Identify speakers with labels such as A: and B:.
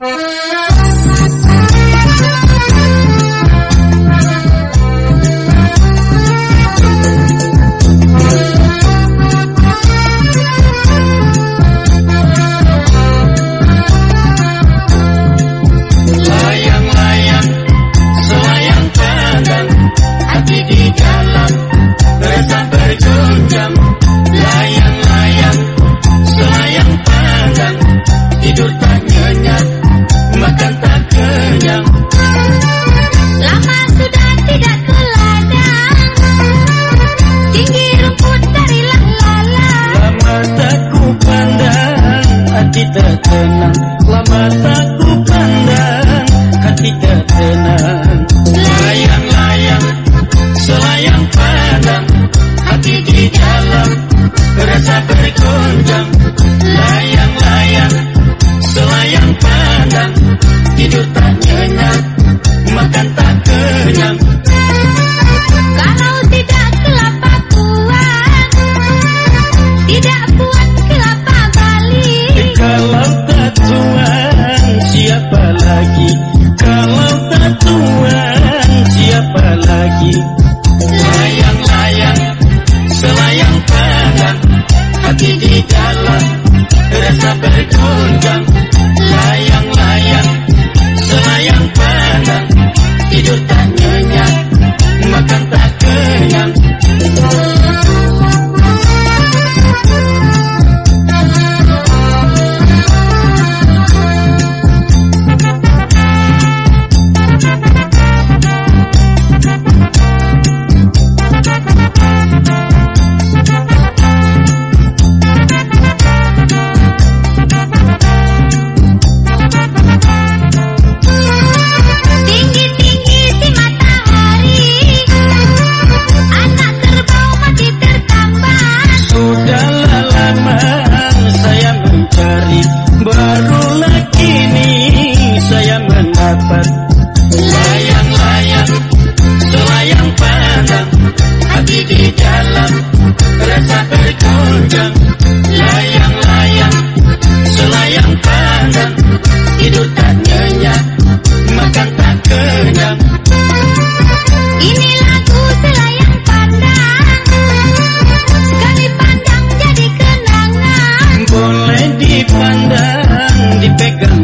A: Música tenang aku pandang ketika tenang Layang-layang Selayang pandang Hati di dalam Rasa bergonjang. Layang-layang Selayang pandang Tidur tak lagi. Layang-layang Selayang pandang Hati di dalam Rasa bergundang. dipandang dipegang